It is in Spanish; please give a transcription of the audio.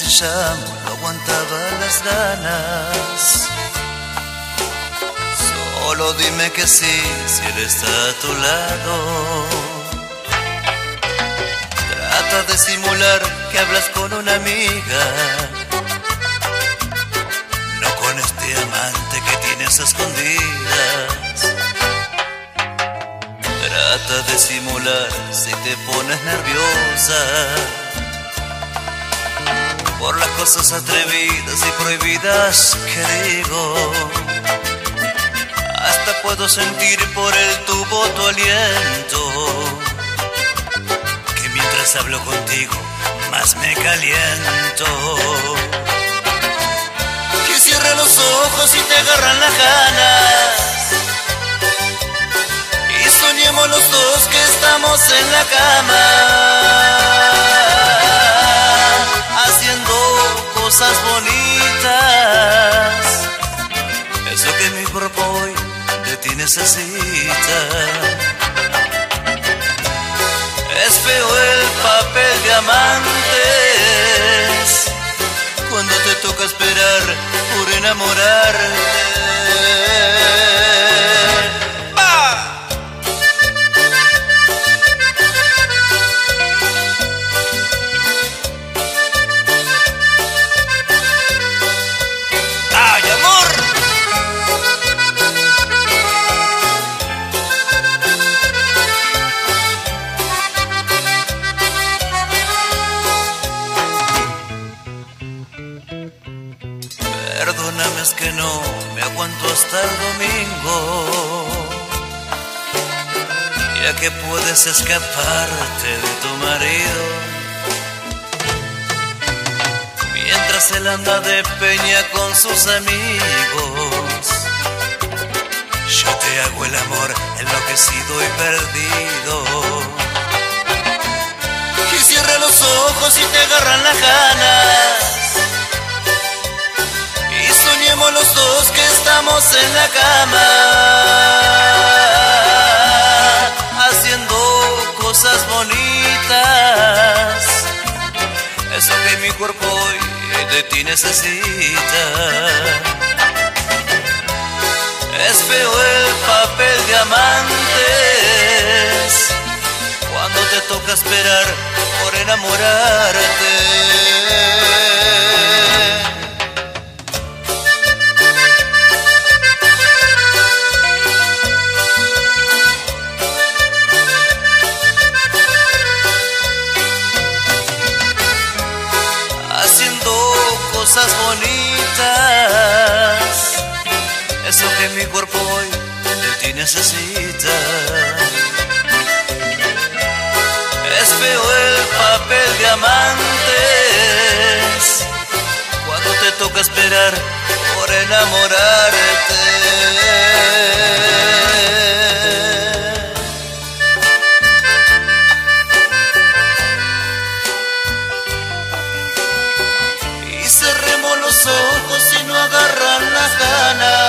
llamo, no aguantaba las ganas. Solo dime que sí, si él está a tu lado. Trata de simular que hablas con una amiga. No con este amante que tienes a escondidas. Trata de simular si te pones nerviosa por las cosas atrevidas y prohibidas que digo. Hasta puedo sentir por el tubo tu aliento, que mientras hablo contigo más me caliento. Que cierre los ojos y te agarran las ganas. Y soñemos los dos que estamos en la cama necesita. Es feo el papel de amantes cuando te toca esperar por enamorarte. Perdóname, es que no me aguanto hasta el domingo. Ya que puedes escaparte de tu marido. Mientras él anda de peña con sus amigos. Yo te hago el amor enloquecido y perdido. Y cierra los ojos y te agarran las ganas. Soñemos los dos que estamos en la cama. Haciendo cosas bonitas. Eso que mi cuerpo hoy de ti necesita. Es feo el papel de amantes cuando te toca esperar por enamorarte. Cosas bonitas, eso que mi cuerpo hoy de ti necesita. Es feo el papel de amantes cuando te toca esperar por enamorarte. The night.